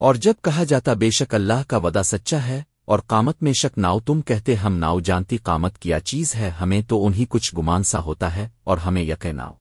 اور جب کہا جاتا بے شک اللہ کا ودا سچا ہے اور قامت میں شک ناؤ تم کہتے ہم ناؤ جانتی قامت کیا چیز ہے، ہمیں تو انہی کچھ گمان سا ہوتا ہے اور ہمیں یقیناؤ